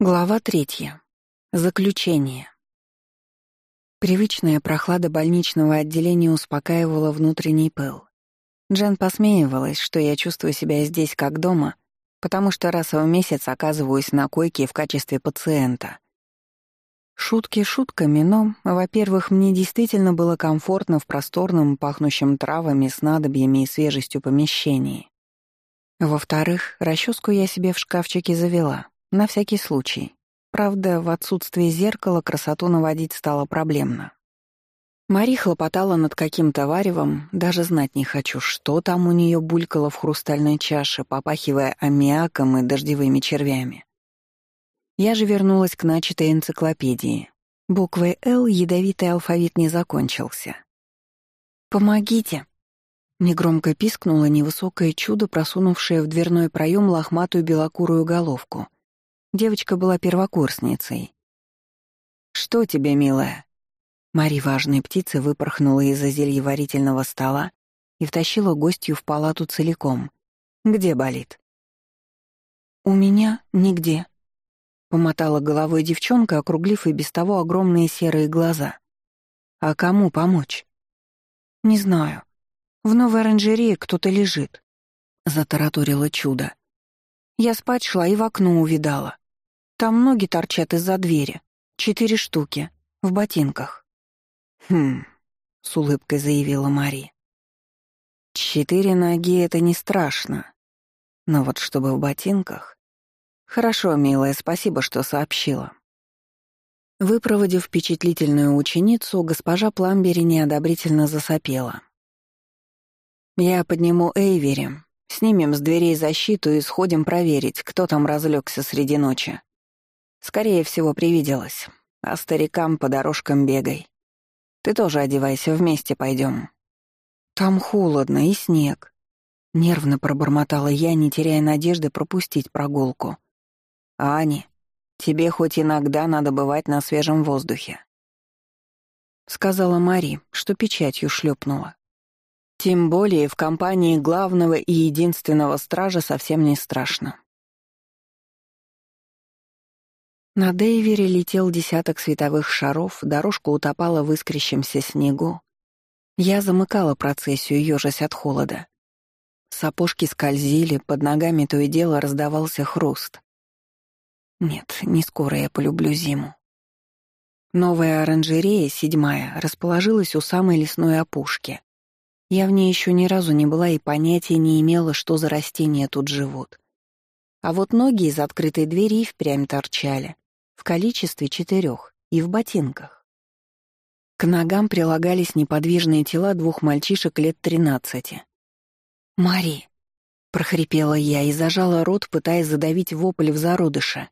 Глава третья. Заключение. Привычная прохлада больничного отделения успокаивала внутренний пыл. Джен посмеивалась, что я чувствую себя здесь как дома, потому что раз в месяц оказываюсь на койке в качестве пациента. Шутки шутками, но, во-первых, мне действительно было комфортно в просторном, пахнущем травами, снадобьями и свежестью помещении. Во-вторых, расческу я себе в шкафчике завела — на всякий случай. Правда, в отсутствие зеркала красоту наводить стало проблемно. Мари хлопотала над каким-то варевом, даже знать не хочу, что там у нее булькало в хрустальной чаше, попахивая аммиаком и дождевыми червями. Я же вернулась к начатой энциклопедии. Буквой «Л» ядовитый алфавит не закончился. «Помогите!» Негромко пискнуло невысокое чудо, просунувшее в дверной проем лохматую белокурую головку. Девочка была первокурсницей. «Что тебе, милая?» Мари важной птицы выпорхнула из-за зельеварительного стола и втащила гостью в палату целиком. «Где болит?» «У меня нигде», — помотала головой девчонка, округлив и без того огромные серые глаза. «А кому помочь?» «Не знаю. В новой оранжерее кто-то лежит», — затараторило чудо. Я спать шла и в окно увидала. Там ноги торчат из-за двери. Четыре штуки. В ботинках. «Хм», — с улыбкой заявила Мари. «Четыре ноги — это не страшно. Но вот чтобы в ботинках...» «Хорошо, милая, спасибо, что сообщила». Выпроводив впечатлительную ученицу, госпожа Пламбери неодобрительно засопела. «Я подниму Эйвери, снимем с дверей защиту и сходим проверить, кто там разлегся среди ночи. Скорее всего, привиделось. А старикам по дорожкам бегай. Ты тоже одевайся, вместе пойдем. Там холодно и снег. Нервно пробормотала я, не теряя надежды пропустить прогулку. «Ани, тебе хоть иногда надо бывать на свежем воздухе», — сказала Мари, что печатью шлепнула. «Тем более в компании главного и единственного стража совсем не страшно. На Дейвере летел десяток световых шаров, дорожка утопала в искрящемся снегу. Я замыкала процессию, ёжась от холода. Сапожки скользили, под ногами то и дело раздавался хруст. Нет, не скоро я полюблю зиму. Новая оранжерея, седьмая, расположилась у самой лесной опушки. Я в ней еще ни разу не была и понятия не имела, что за растения тут живут. А вот ноги из открытой двери впрямь торчали в количестве четырех и в ботинках. К ногам прилагались неподвижные тела двух мальчишек лет тринадцати. «Мари!» — прохрипела я и зажала рот, пытаясь задавить вопль в зародыше.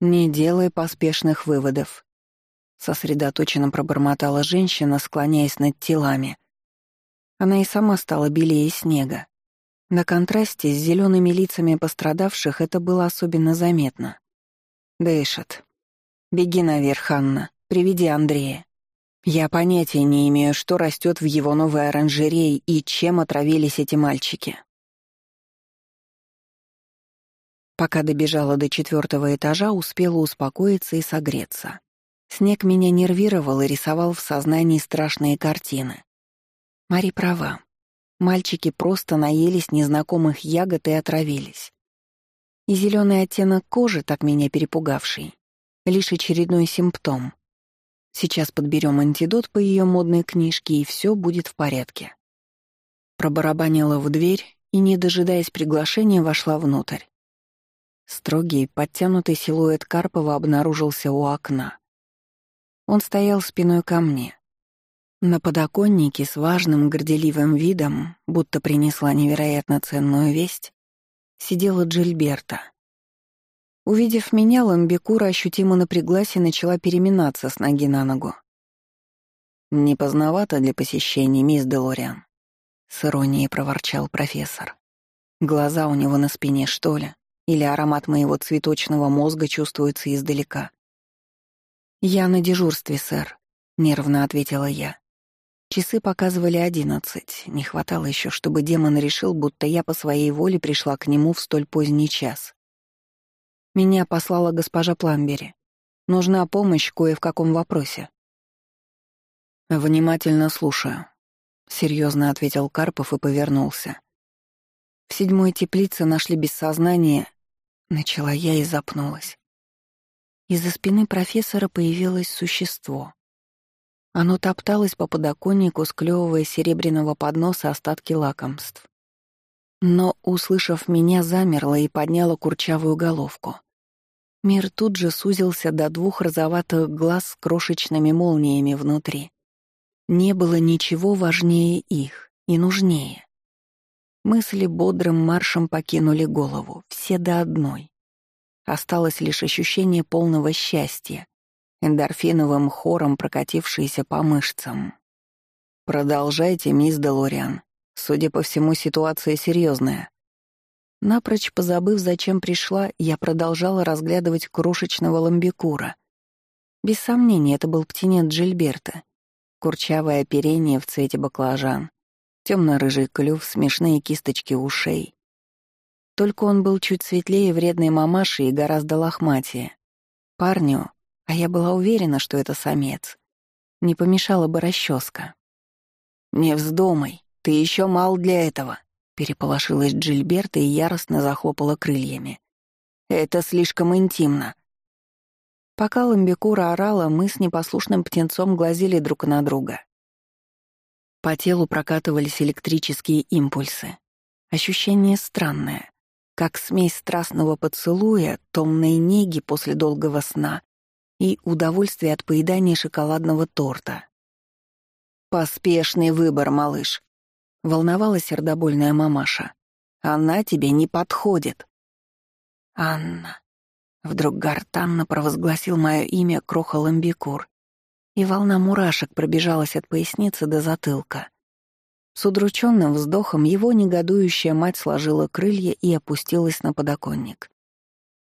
«Не делай поспешных выводов», — сосредоточенно пробормотала женщина, склоняясь над телами. Она и сама стала белее снега. На контрасте с зелеными лицами пострадавших это было особенно заметно. Дышит. Беги наверх, Анна. Приведи Андрея. Я понятия не имею, что растет в его новой оранжерее и чем отравились эти мальчики. Пока добежала до четвертого этажа, успела успокоиться и согреться. Снег меня нервировал и рисовал в сознании страшные картины. Мари права. Мальчики просто наелись незнакомых ягод и отравились. И зеленый оттенок кожи, так меня перепугавший, лишь очередной симптом. Сейчас подберем антидот по ее модной книжке, и все будет в порядке. Пробарабанила в дверь и, не дожидаясь приглашения, вошла внутрь. Строгий, подтянутый силуэт Карпова обнаружился у окна. Он стоял спиной ко мне. На подоконнике с важным горделивым видом, будто принесла невероятно ценную весть, сидела Джильберта. Увидев меня, Ламбекура ощутимо напряглась и начала переминаться с ноги на ногу. «Не поздновато для посещения, мисс Делориан», — с иронией проворчал профессор. «Глаза у него на спине, что ли? Или аромат моего цветочного мозга чувствуется издалека?» «Я на дежурстве, сэр», — нервно ответила я. Часы показывали одиннадцать. Не хватало еще, чтобы демон решил, будто я по своей воле пришла к нему в столь поздний час. Меня послала госпожа Планбери. Нужна помощь кое в каком вопросе. «Внимательно слушаю», — серьезно ответил Карпов и повернулся. В седьмой теплице нашли без сознания. Начала я и запнулась. Из-за спины профессора появилось существо. Оно топталось по подоконнику, склевывая серебряного подноса остатки лакомств. Но, услышав меня, замерло и подняло курчавую головку. Мир тут же сузился до двух розоватых глаз с крошечными молниями внутри. Не было ничего важнее их и нужнее. Мысли бодрым маршем покинули голову, все до одной. Осталось лишь ощущение полного счастья, эндорфиновым хором прокатившиеся по мышцам. «Продолжайте, мисс Делориан. Судя по всему, ситуация серьезная. Напрочь позабыв, зачем пришла, я продолжала разглядывать крошечного ламбикура. Без сомнения, это был птенец Джильберта. Курчавое оперение в цвете баклажан, темно-рыжий клюв, смешные кисточки ушей. Только он был чуть светлее вредной мамаши и гораздо лохматее. Парню а я была уверена, что это самец. Не помешала бы расческа. «Не вздумай, ты еще мал для этого», — переполошилась Джильберта и яростно захлопала крыльями. «Это слишком интимно». Пока ламбикура орала, мы с непослушным птенцом глазели друг на друга. По телу прокатывались электрические импульсы. Ощущение странное, как смесь страстного поцелуя, томной неги после долгого сна и удовольствие от поедания шоколадного торта. «Поспешный выбор, малыш», — волновалась сердобольная мамаша. «Она тебе не подходит». «Анна», — вдруг гортанно провозгласил мое имя Кроха Ламбикур, и волна мурашек пробежалась от поясницы до затылка. С удрученным вздохом его негодующая мать сложила крылья и опустилась на подоконник.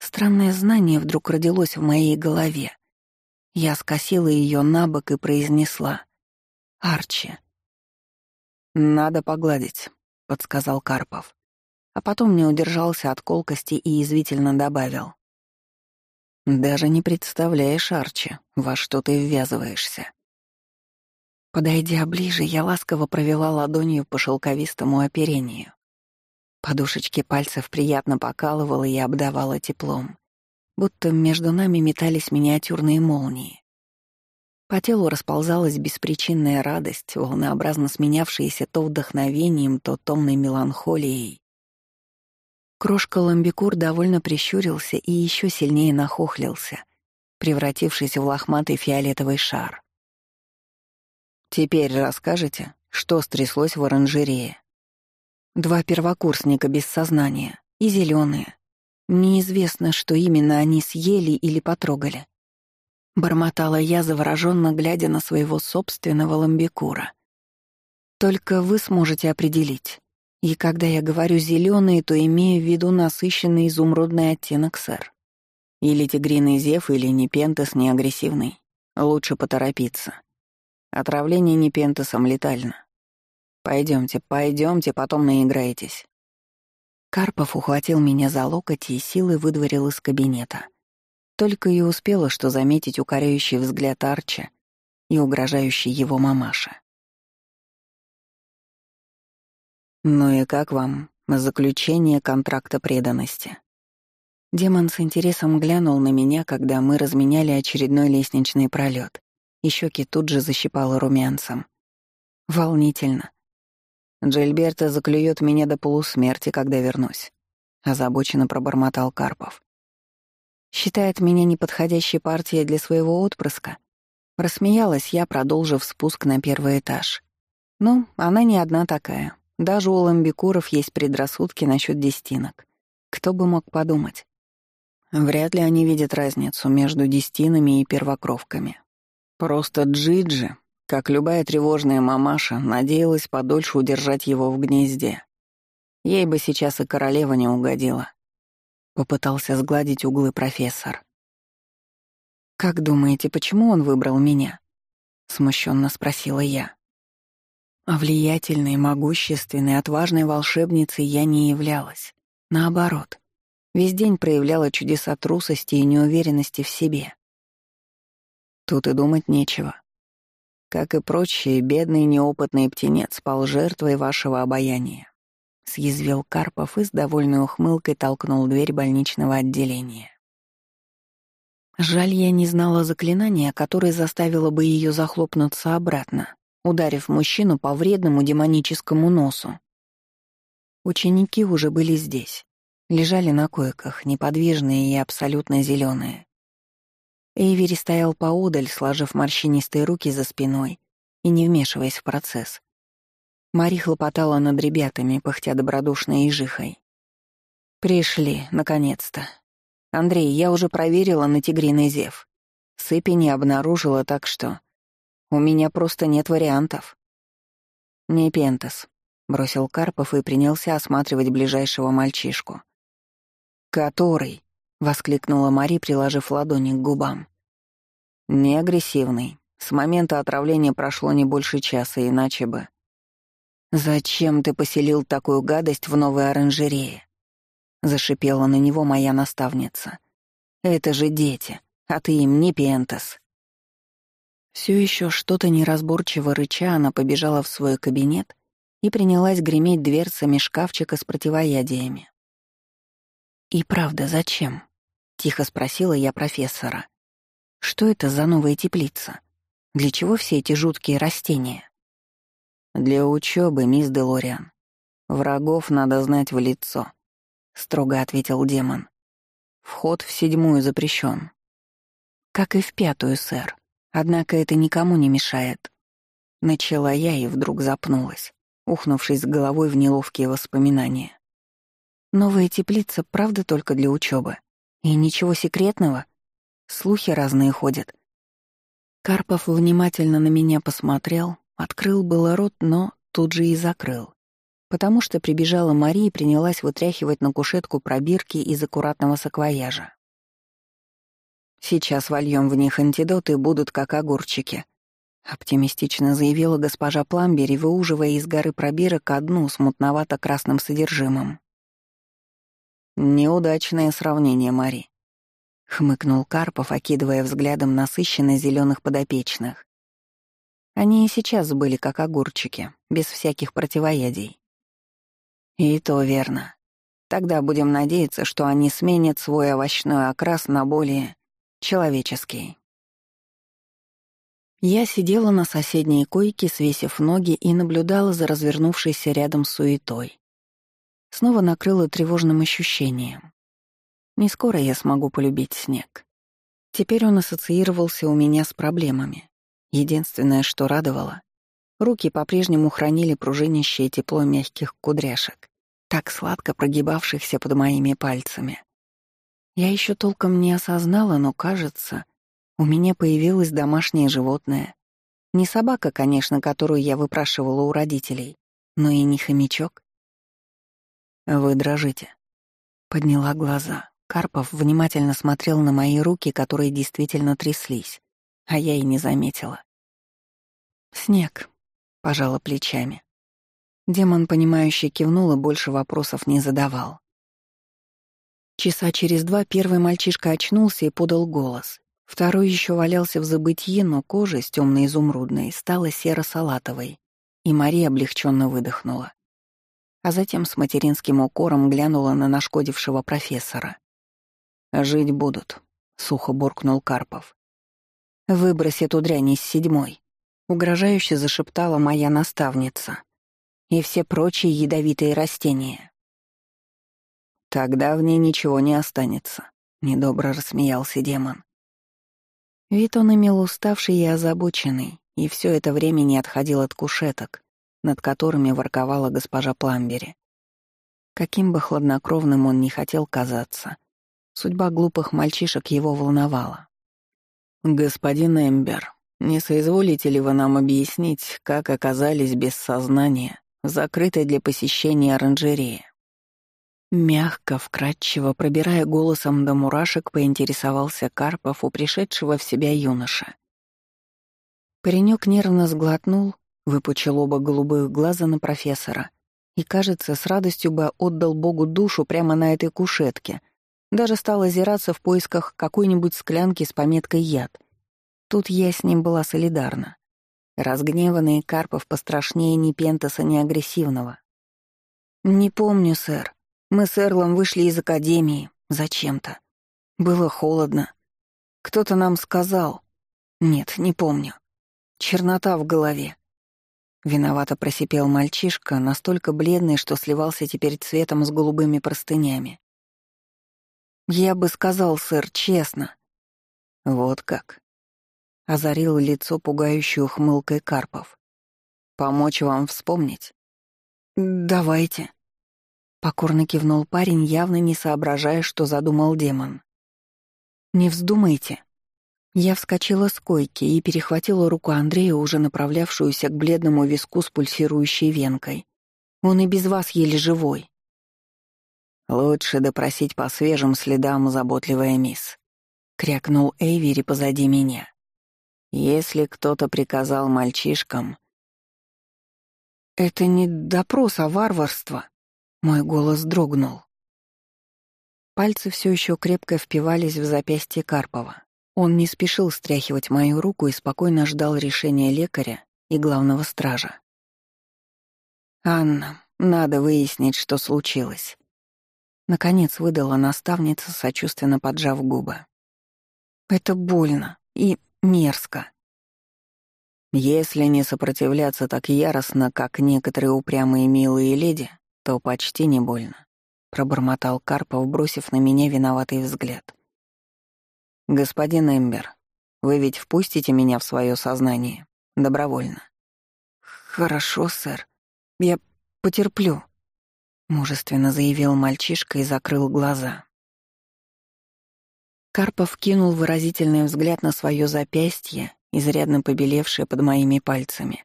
Странное знание вдруг родилось в моей голове. Я скосила ее на бок и произнесла. «Арчи». «Надо погладить», — подсказал Карпов. А потом не удержался от колкости и язвительно добавил. «Даже не представляешь, Арчи, во что ты ввязываешься». Подойдя ближе, я ласково провела ладонью по шелковистому оперению. Подушечки пальцев приятно покалывала и обдавала теплом, будто между нами метались миниатюрные молнии. По телу расползалась беспричинная радость, волнообразно сменявшаяся то вдохновением, то томной меланхолией. Крошка ламбикур довольно прищурился и еще сильнее нахохлился, превратившись в лохматый фиолетовый шар. «Теперь расскажете, что стряслось в оранжерее?» Два первокурсника без сознания и зеленые. Неизвестно, что именно они съели или потрогали. Бормотала я, завороженно глядя на своего собственного ламбикура. Только вы сможете определить. И когда я говорю зеленые, то имею в виду насыщенный изумрудный оттенок, сэр. Или тигриный зев, или непентес неагрессивный. Лучше поторопиться. Отравление непентесом летально. Пойдемте, пойдемте, потом наиграетесь. Карпов ухватил меня за локоть и силой выдворил из кабинета. Только и успела, что заметить укоряющий взгляд Арча и угрожающий его мамаша. «Ну и как вам заключение контракта преданности?» Демон с интересом глянул на меня, когда мы разменяли очередной лестничный пролет, и щеки тут же защипало румянцем. Волнительно. Джильберта заклюет меня до полусмерти, когда вернусь», — озабоченно пробормотал Карпов. «Считает меня неподходящей партией для своего отпрыска?» Рассмеялась я, продолжив спуск на первый этаж. «Ну, она не одна такая. Даже у ламбикуров есть предрассудки насчет дестинок. Кто бы мог подумать?» Вряд ли они видят разницу между дестинами и первокровками. Просто Джиджи как любая тревожная мамаша, надеялась подольше удержать его в гнезде. Ей бы сейчас и королева не угодила. Попытался сгладить углы профессор. «Как думаете, почему он выбрал меня?» — смущенно спросила я. А влиятельной, могущественной, отважной волшебницей я не являлась. Наоборот, Весь день проявляла чудеса трусости и неуверенности в себе. Тут и думать нечего. Как и прочие, бедный неопытный птенец пал жертвой вашего обаяния. Съязвил Карпов и с довольной ухмылкой толкнул дверь больничного отделения. Жаль, я не знала заклинания, которое заставило бы ее захлопнуться обратно, ударив мужчину по вредному демоническому носу. Ученики уже были здесь. Лежали на койках, неподвижные и абсолютно зеленые. Эйвери стоял поодаль, сложив морщинистые руки за спиной и не вмешиваясь в процесс. Мари хлопотала над ребятами, пыхтя добродушной ежихой. «Пришли, наконец-то. Андрей, я уже проверила на тигриный зев. Сыпи не обнаружила, так что... У меня просто нет вариантов». «Не пентас», — бросил Карпов и принялся осматривать ближайшего мальчишку. «Который?» — воскликнула Мари, приложив ладони к губам. «Не агрессивный. С момента отравления прошло не больше часа, иначе бы...» «Зачем ты поселил такую гадость в новой оранжерее?» — зашипела на него моя наставница. «Это же дети, а ты им не пентас». Все еще что-то неразборчиво рыча, она побежала в свой кабинет и принялась греметь дверцами шкафчика с противоядиями. «И правда, зачем?» — тихо спросила я профессора. «Что это за новая теплица? Для чего все эти жуткие растения?» «Для учебы, мисс Делориан. Врагов надо знать в лицо», — строго ответил демон. «Вход в седьмую запрещен. «Как и в пятую, сэр. Однако это никому не мешает». Начала я и вдруг запнулась, ухнувшись головой в неловкие воспоминания. Новая теплица, правда, только для учебы. И ничего секретного. Слухи разные ходят. Карпов внимательно на меня посмотрел, открыл было рот, но тут же и закрыл. Потому что прибежала Мария и принялась вытряхивать на кушетку пробирки из аккуратного саквояжа. «Сейчас вольем в них антидоты, будут как огурчики», — оптимистично заявила госпожа Пламбери, выуживая из горы пробирок одну с мутновато-красным содержимым. «Неудачное сравнение, Мари», — хмыкнул Карпов, окидывая взглядом насыщенно зеленых подопечных. Они и сейчас были как огурчики, без всяких противоядий. И то верно. Тогда будем надеяться, что они сменят свой овощной окрас на более человеческий. Я сидела на соседней койке, свесив ноги, и наблюдала за развернувшейся рядом суетой снова накрыло тревожным ощущением. Не скоро я смогу полюбить снег. Теперь он ассоциировался у меня с проблемами. Единственное, что радовало, руки по-прежнему хранили пружинищее тепло мягких кудряшек, так сладко прогибавшихся под моими пальцами. Я еще толком не осознала, но, кажется, у меня появилось домашнее животное. Не собака, конечно, которую я выпрашивала у родителей, но и не хомячок. «Вы дрожите». Подняла глаза. Карпов внимательно смотрел на мои руки, которые действительно тряслись, а я и не заметила. «Снег», — пожала плечами. Демон, понимающий, кивнул и больше вопросов не задавал. Часа через два первый мальчишка очнулся и подал голос. Второй еще валялся в забытье, но кожа с темно-изумрудной стала серо-салатовой, и Мария облегченно выдохнула а затем с материнским укором глянула на нашкодившего профессора. «Жить будут», — сухо буркнул Карпов. «Выбрось эту дрянь из седьмой», — угрожающе зашептала моя наставница. «И все прочие ядовитые растения». «Тогда в ней ничего не останется», — недобро рассмеялся демон. Вид он имел уставший и озабоченный, и все это время не отходил от кушеток, над которыми ворковала госпожа Пламбери. Каким бы хладнокровным он ни хотел казаться, судьба глупых мальчишек его волновала. «Господин Эмбер, не соизволите ли вы нам объяснить, как оказались без сознания, закрытой для посещения оранжереи?» Мягко, вкрадчиво, пробирая голосом до мурашек, поинтересовался Карпов у пришедшего в себя юноша. Паренек нервно сглотнул, Выпучил оба голубых глаза на профессора и, кажется, с радостью бы отдал Богу душу прямо на этой кушетке, Даже стал озираться в поисках какой-нибудь склянки с пометкой «яд». Тут я с ним была солидарна. Разгневанный Карпов пострашнее ни Пентаса, ни агрессивного. «Не помню, сэр. Мы с Эрлом вышли из академии. Зачем-то. Было холодно. Кто-то нам сказал. Нет, не помню. Чернота в голове. Виновато просипел мальчишка, настолько бледный, что сливался теперь цветом с голубыми простынями. «Я бы сказал, сэр, честно». «Вот как», — озарил лицо пугающей ухмылкой Карпов. «Помочь вам вспомнить?» «Давайте», — покорно кивнул парень, явно не соображая, что задумал демон. «Не вздумайте», я вскочила с койки и перехватила руку Андрея, уже направлявшуюся к бледному виску с пульсирующей венкой. Он и без вас еле живой. «Лучше допросить по свежим следам, заботливая мисс», — крякнул Эйвери позади меня. «Если кто-то приказал мальчишкам...» «Это не допрос, а варварство», — мой голос дрогнул. Пальцы все еще крепко впивались в запястье Карпова. Он не спешил стряхивать мою руку и спокойно ждал решения лекаря и главного стража. «Анна, надо выяснить, что случилось». Наконец выдала наставница, сочувственно поджав губы. «Это больно и мерзко». «Если не сопротивляться так яростно, как некоторые упрямые милые леди, то почти не больно», — пробормотал Карпов, бросив на меня виноватый взгляд. «Господин Эмбер, вы ведь впустите меня в свое сознание? Добровольно?» «Хорошо, сэр. Я потерплю», — мужественно заявил мальчишка и закрыл глаза. Карпов кинул выразительный взгляд на свое запястье, изрядно побелевшее под моими пальцами.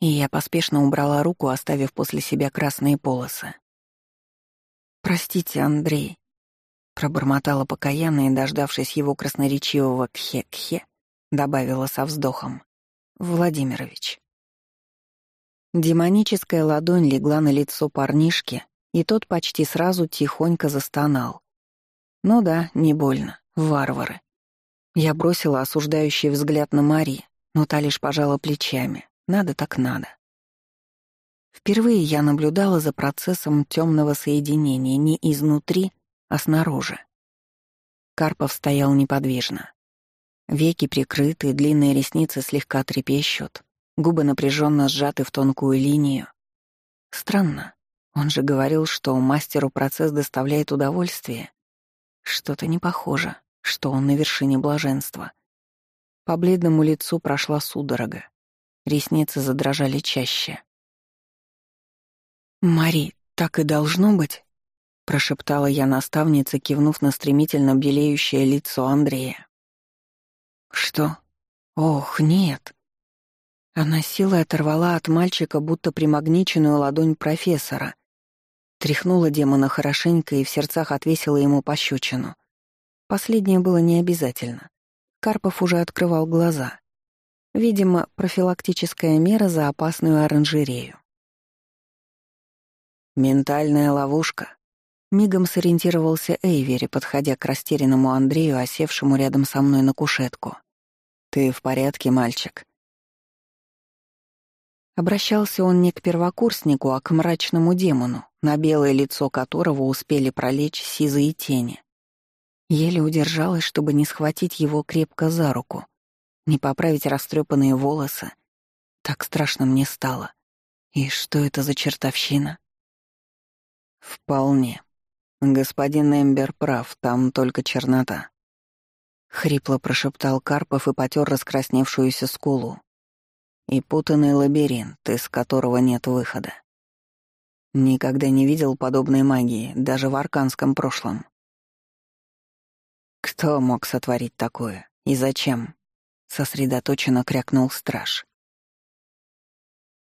И я поспешно убрала руку, оставив после себя красные полосы. «Простите, Андрей», Пробормотала покаянно и, дождавшись его красноречивого «кхе-кхе», добавила со вздохом. «Владимирович». Демоническая ладонь легла на лицо парнишки, и тот почти сразу тихонько застонал. Ну да, не больно, варвары. Я бросила осуждающий взгляд на Мари, но та лишь пожала плечами. Надо так надо. Впервые я наблюдала за процессом темного соединения не изнутри, а снаружи. Карпов стоял неподвижно. Веки прикрыты, длинные ресницы слегка трепещут, губы напряженно сжаты в тонкую линию. Странно. Он же говорил, что мастеру процесс доставляет удовольствие. Что-то не похоже, что он на вершине блаженства. По бледному лицу прошла судорога. Ресницы задрожали чаще. «Мари, так и должно быть?» — прошептала я наставнице, кивнув на стремительно белеющее лицо Андрея. «Что? Ох, нет!» Она силой оторвала от мальчика будто примагниченную ладонь профессора, тряхнула демона хорошенько и в сердцах отвесила ему пощечину. Последнее было необязательно. Карпов уже открывал глаза. Видимо, профилактическая мера за опасную оранжерею. «Ментальная ловушка», Мигом сориентировался Эйвери, подходя к растерянному Андрею, осевшему рядом со мной на кушетку. «Ты в порядке, мальчик?» Обращался он не к первокурснику, а к мрачному демону, на белое лицо которого успели пролечь сизые тени. Еле удержалась, чтобы не схватить его крепко за руку, не поправить растрепанные волосы. Так страшно мне стало. И что это за чертовщина? «Вполне», «Господин Эмбер прав, там только чернота». Хрипло прошептал Карпов и потер раскрасневшуюся скулу. И путанный лабиринт, из которого нет выхода. Никогда не видел подобной магии, даже в арканском прошлом. Кто мог сотворить такое? И зачем? Сосредоточенно крякнул страж.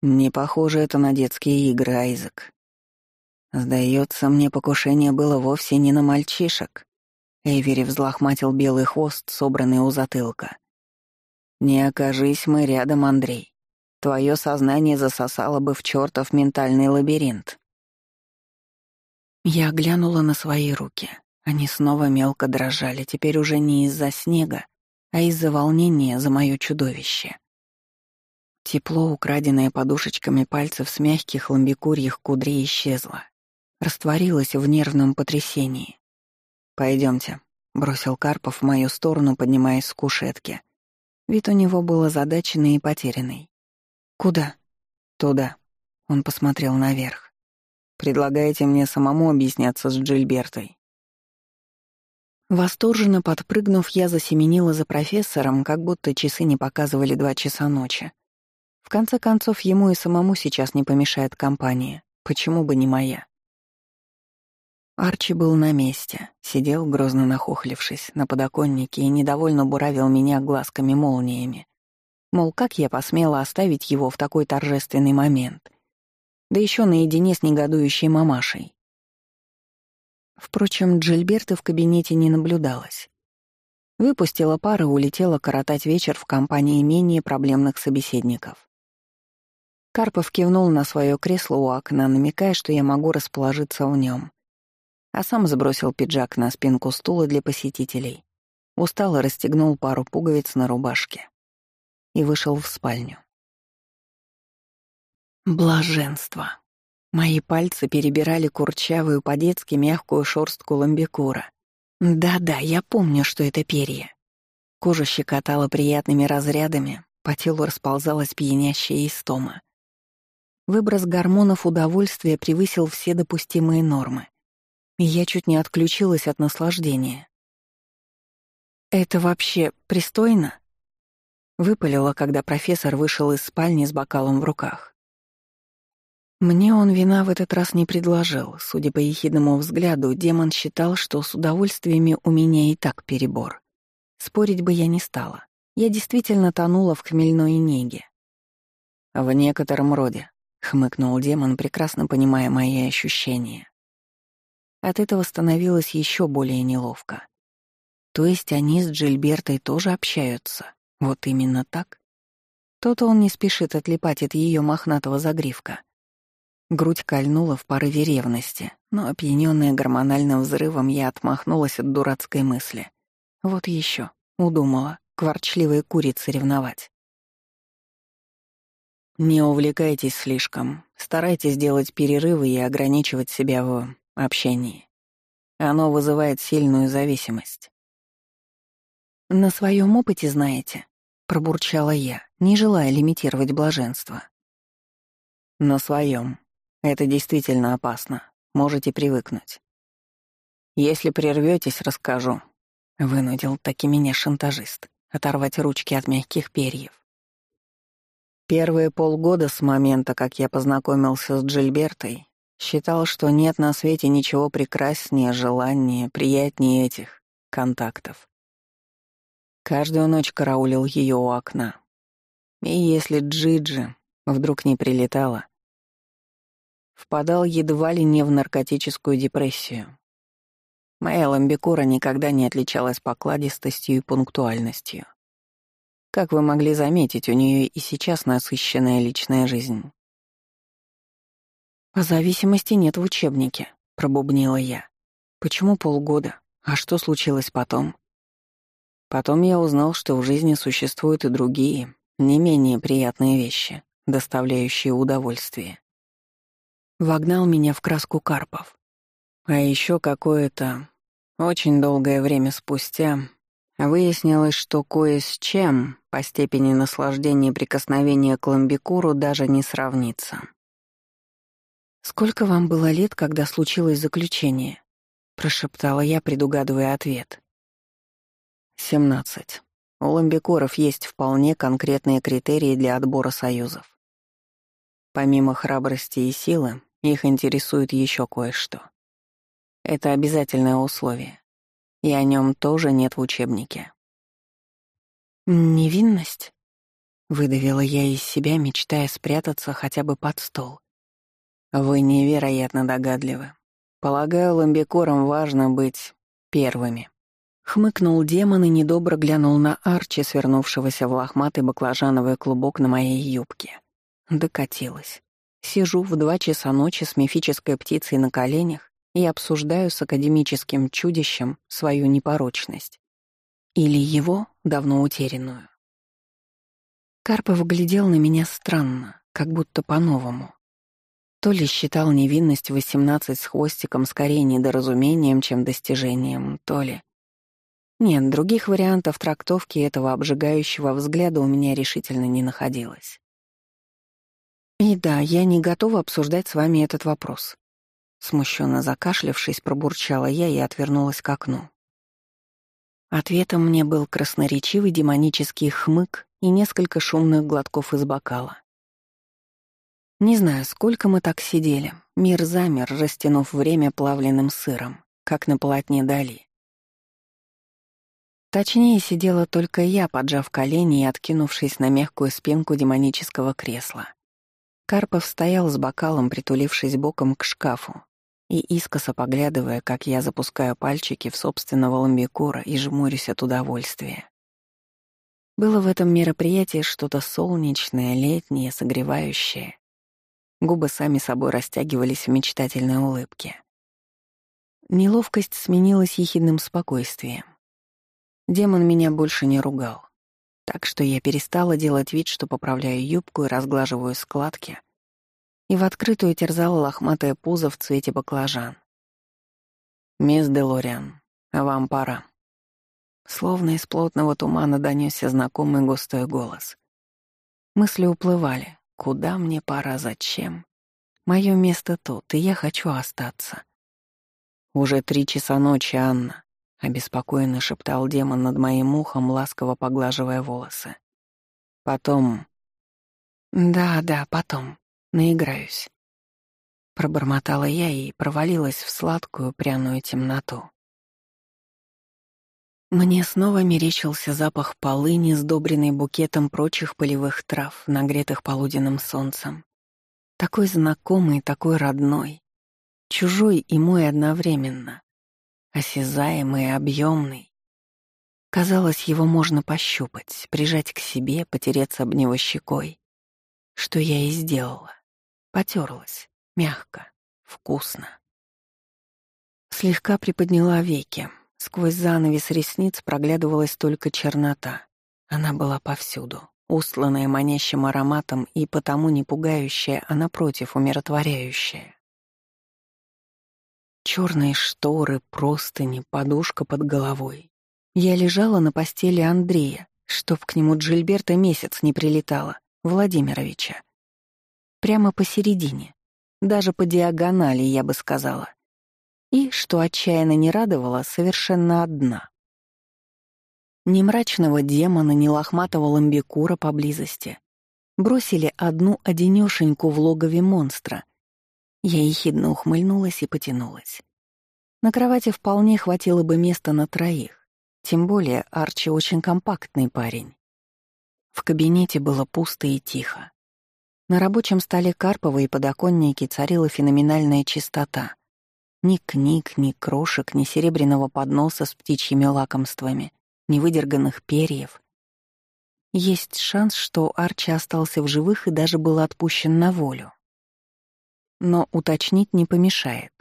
Не похоже это на детские игры, Айзек. Сдается мне, покушение было вовсе не на мальчишек. Эйвери взлохматил белый хвост, собранный у затылка. Не окажись мы рядом, Андрей. Твое сознание засосало бы в чертов ментальный лабиринт. Я глянула на свои руки. Они снова мелко дрожали, теперь уже не из-за снега, а из-за волнения за мое чудовище. Тепло, украденное подушечками пальцев с мягких ламбикурьих кудрей, исчезло. Растворилось в нервном потрясении. Пойдемте, бросил Карпов в мою сторону, поднимаясь с кушетки. Вид у него был озадаченный и потерянный. «Куда?» «Туда». Он посмотрел наверх. «Предлагаете мне самому объясняться с Джильбертой?» Восторженно подпрыгнув, я засеменила за профессором, как будто часы не показывали два часа ночи. В конце концов, ему и самому сейчас не помешает компания. Почему бы не моя? Арчи был на месте, сидел, грозно нахохлившись, на подоконнике и недовольно буравил меня глазками-молниями. Мол, как я посмела оставить его в такой торжественный момент? Да еще наедине с негодующей мамашей. Впрочем, Джильберта в кабинете не наблюдалось. Выпустила пар и улетела коротать вечер в компании менее проблемных собеседников. Карпов кивнул на свое кресло у окна, намекая, что я могу расположиться в нем, а сам забросил пиджак на спинку стула для посетителей, устало расстегнул пару пуговиц на рубашке и вышел в спальню. Блаженство. Мои пальцы перебирали курчавую по-детски мягкую шорстку ламбикура. Да-да, я помню, что это перья. Кожа щекотала приятными разрядами, по телу расползалась пьянящая истома. Выброс гормонов удовольствия превысил все допустимые нормы. И я чуть не отключилась от наслаждения. «Это вообще пристойно?» Выпалила, когда профессор вышел из спальни с бокалом в руках. Мне он вина в этот раз не предложил. Судя по ехидному взгляду, демон считал, что с удовольствиями у меня и так перебор. Спорить бы я не стала. Я действительно тонула в хмельной неге. «В некотором роде», — хмыкнул демон, прекрасно понимая мои ощущения. От этого становилось еще более неловко. То есть они с Джильбертой тоже общаются? Вот именно так? То-то он не спешит отлипать от ее мохнатого загривка — Грудь кольнула в порыве ревности, но опьянённая гормональным взрывом я отмахнулась от дурацкой мысли. Вот еще, удумала, к ворчливой курице ревновать. Не увлекайтесь слишком, старайтесь делать перерывы и ограничивать себя в общении. Оно вызывает сильную зависимость. «На своем опыте знаете», — пробурчала я, не желая лимитировать блаженство. «На своем, это действительно опасно. Можете привыкнуть. Если прерветесь, расскажу. Вынудил таки меня шантажист. Оторвать ручки от мягких перьев. Первые полгода с момента, как я познакомился с Джильбертой, считал, что нет на свете ничего прекраснее, желаннее, приятнее этих контактов. Каждую ночь караулил ее у окна. И если Джиджи вдруг не прилетала, впадал едва ли не в наркотическую депрессию. Моя ламбикура никогда не отличалась покладистостью и пунктуальностью. Как вы могли заметить, у нее и сейчас насыщенная личная жизнь. «По зависимости нет в учебнике», — пробубнила я. «Почему полгода? А что случилось потом?» Потом я узнал, что в жизни существуют и другие, не менее приятные вещи, доставляющие удовольствие вогнал меня в краску Карпов. А еще какое-то очень долгое время спустя выяснилось, что кое с чем по степени наслаждения прикосновения к ламбикуру даже не сравнится. «Сколько вам было лет, когда случилось заключение?» — прошептала я, предугадывая ответ. «Семнадцать. У ламбикуров есть вполне конкретные критерии для отбора союзов. Помимо храбрости и силы, их интересует еще кое-что. Это обязательное условие, и о нем тоже нет в учебнике. «Невинность?» — выдавила я из себя, мечтая спрятаться хотя бы под стол. «Вы невероятно догадливы. Полагаю, ламбикорам важно быть первыми». Хмыкнул демон и недобро глянул на Арчи, свернувшегося в лохматый баклажановый клубок на моей юбке. Докатилась. Сижу в два часа ночи с мифической птицей на коленях и обсуждаю с академическим чудищем свою непорочность. Или его, давно утерянную. Карпов глядел на меня странно, как будто по-новому. То ли считал невинность в 18 с хвостиком скорее недоразумением, чем достижением, то ли... Нет, других вариантов трактовки этого обжигающего взгляда у меня решительно не находилось. И да, я не готова обсуждать с вами этот вопрос. Смущенно закашлявшись, пробурчала я и отвернулась к окну. Ответом мне был красноречивый демонический хмык и несколько шумных глотков из бокала. Не знаю, сколько мы так сидели. Мир замер, растянув время плавленным сыром, как на полотне Дали. Точнее, сидела только я, поджав колени и откинувшись на мягкую спинку демонического кресла. Карпов стоял с бокалом, притулившись боком к шкафу, и искоса поглядывая, как я запускаю пальчики в собственного ламбикура и жмурюсь от удовольствия. Было в этом мероприятии что-то солнечное, летнее, согревающее. Губы сами собой растягивались в мечтательной улыбке. Неловкость сменилась ехидным спокойствием. Демон меня больше не ругал. Так что я перестала делать вид, что поправляю юбку и разглаживаю складки, и в открытую терзала лохматое пузо в цвете баклажан. «Мисс Делориан, вам пора». Словно из плотного тумана донесся знакомый густой голос. Мысли уплывали. Куда мне пора, зачем? Мое место тут, и я хочу остаться. Уже три часа ночи, Анна обеспокоенно шептал демон над моим ухом, ласково поглаживая волосы. Потом... Да, да, потом. Наиграюсь. Пробормотала я и провалилась в сладкую пряную темноту. Мне снова мерещился запах полыни, сдобренный букетом прочих полевых трав, нагретых полуденным солнцем. Такой знакомый, такой родной. Чужой и мой одновременно осязаемый объемный. Казалось, его можно пощупать, прижать к себе, потереться об него щекой. Что я и сделала. Потерлась, мягко, вкусно. Слегка приподняла веки. Сквозь занавес ресниц проглядывалась только чернота. Она была повсюду, устланная манящим ароматом и потому не пугающая, а напротив умиротворяющая. Черные шторы, простыни, подушка под головой. Я лежала на постели Андрея, чтоб к нему Джильберта месяц не прилетала, Владимировича. Прямо посередине, даже по диагонали, я бы сказала. И, что отчаянно не радовало, совершенно одна. Ни мрачного демона, ни лохматого ламбикура поблизости. Бросили одну одинёшеньку в логове монстра — я ехидно ухмыльнулась и потянулась. На кровати вполне хватило бы места на троих, тем более Арчи очень компактный парень. В кабинете было пусто и тихо. На рабочем столе Карпова и подоконнике царила феноменальная чистота. Ни книг, ни крошек, ни серебряного подноса с птичьими лакомствами, ни выдерганных перьев. Есть шанс, что Арчи остался в живых и даже был отпущен на волю но уточнить не помешает.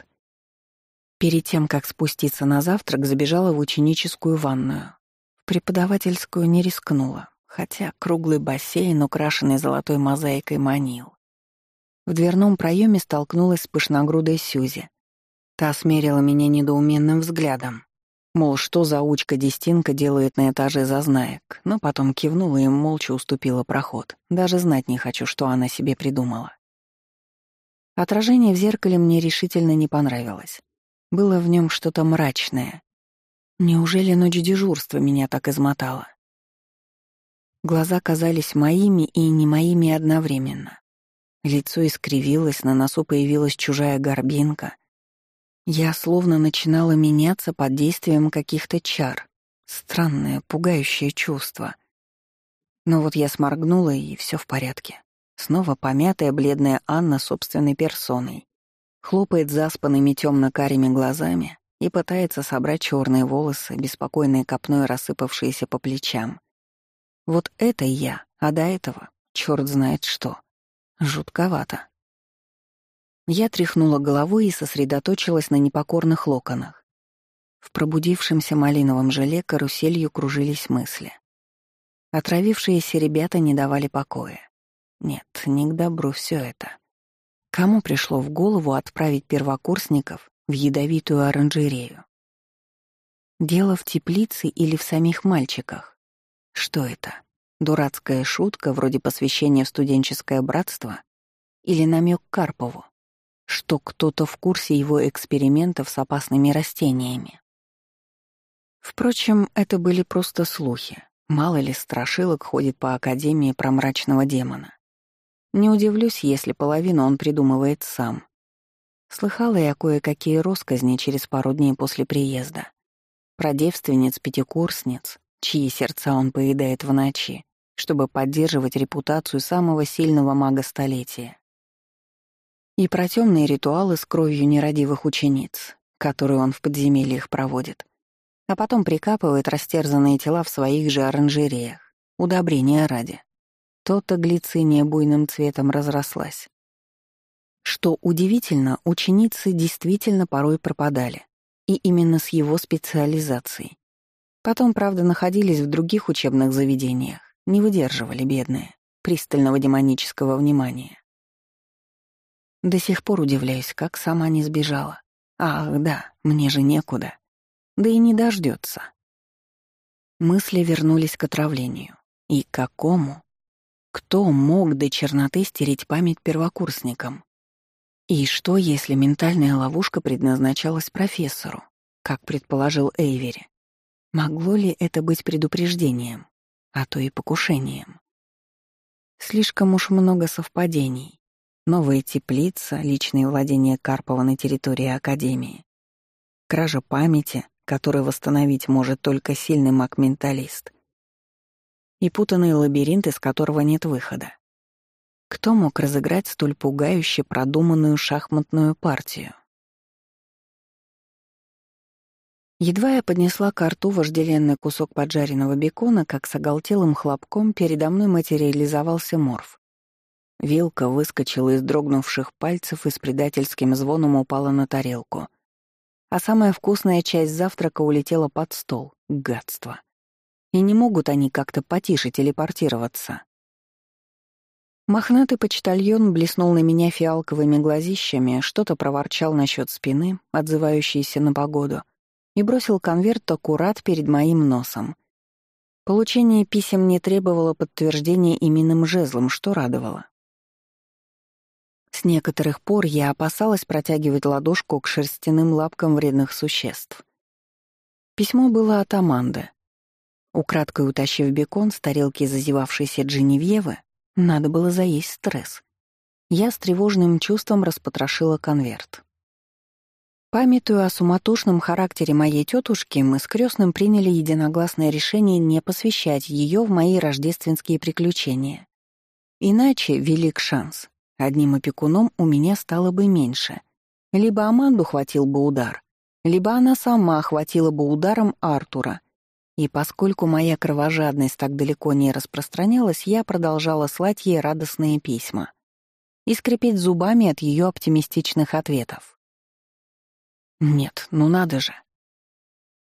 Перед тем, как спуститься на завтрак, забежала в ученическую ванную. В преподавательскую не рискнула, хотя круглый бассейн, украшенный золотой мозаикой, манил. В дверном проеме столкнулась с пышногрудой Сюзи. Та смерила меня недоуменным взглядом. Мол, что за учка-дестинка делает на этаже зазнаек, но потом кивнула и молча уступила проход. Даже знать не хочу, что она себе придумала. Отражение в зеркале мне решительно не понравилось. Было в нем что-то мрачное. Неужели ночь дежурства меня так измотала? Глаза казались моими и не моими одновременно. Лицо искривилось, на носу появилась чужая горбинка. Я словно начинала меняться под действием каких-то чар. Странное, пугающее чувство. Но вот я сморгнула, и все в порядке. Снова помятая бледная Анна собственной персоной. Хлопает заспанными темно-карими глазами и пытается собрать черные волосы, беспокойные копной рассыпавшиеся по плечам. Вот это я, а до этого черт знает что. Жутковато. Я тряхнула головой и сосредоточилась на непокорных локонах. В пробудившемся малиновом желе каруселью кружились мысли. Отравившиеся ребята не давали покоя. Нет, не к добру все это. Кому пришло в голову отправить первокурсников в ядовитую оранжерею? Дело в теплице или в самих мальчиках? Что это? Дурацкая шутка вроде посвящения в студенческое братство? Или намек Карпову? Что кто-то в курсе его экспериментов с опасными растениями? Впрочем, это были просто слухи. Мало ли страшилок ходит по Академии про мрачного демона. Не удивлюсь, если половину он придумывает сам. Слыхала я кое-какие росказни через пару дней после приезда. Про девственниц-пятикурсниц, чьи сердца он поедает в ночи, чтобы поддерживать репутацию самого сильного мага столетия. И про темные ритуалы с кровью нерадивых учениц, которые он в подземельях проводит а потом прикапывает растерзанные тела в своих же оранжереях, удобрения ради. То-то глициния буйным цветом разрослась. Что удивительно, ученицы действительно порой пропадали, и именно с его специализацией. Потом, правда, находились в других учебных заведениях, не выдерживали бедные пристального демонического внимания. До сих пор удивляюсь, как сама не сбежала. Ах, да, мне же некуда да и не дождется. Мысли вернулись к отравлению. И к какому? Кто мог до черноты стереть память первокурсникам? И что, если ментальная ловушка предназначалась профессору, как предположил Эйвери? Могло ли это быть предупреждением, а то и покушением? Слишком уж много совпадений. Новая теплица, личные владения Карпова на территории Академии, кража памяти, который восстановить может только сильный маг-менталист. И путанный лабиринт, из которого нет выхода. Кто мог разыграть столь пугающе продуманную шахматную партию? Едва я поднесла к рту вожделенный кусок поджаренного бекона, как с оголтелым хлопком передо мной материализовался морф. Вилка выскочила из дрогнувших пальцев и с предательским звоном упала на тарелку а самая вкусная часть завтрака улетела под стол. Гадство. И не могут они как-то потише телепортироваться. Мохнатый почтальон блеснул на меня фиалковыми глазищами, что-то проворчал насчет спины, отзывающейся на погоду, и бросил конверт аккурат перед моим носом. Получение писем не требовало подтверждения именным жезлом, что радовало. С некоторых пор я опасалась протягивать ладошку к шерстяным лапкам вредных существ. Письмо было от Аманды. Украдкой утащив бекон с тарелки зазевавшейся Дженевьевы, надо было заесть стресс. Я с тревожным чувством распотрошила конверт. Памятуя о суматошном характере моей тетушки, мы с крестным приняли единогласное решение не посвящать ее в мои рождественские приключения. Иначе велик шанс, Одним опекуном у меня стало бы меньше. Либо Аманду хватил бы удар, либо она сама хватила бы ударом Артура. И поскольку моя кровожадность так далеко не распространялась, я продолжала слать ей радостные письма и скрипеть зубами от ее оптимистичных ответов. Нет, ну надо же.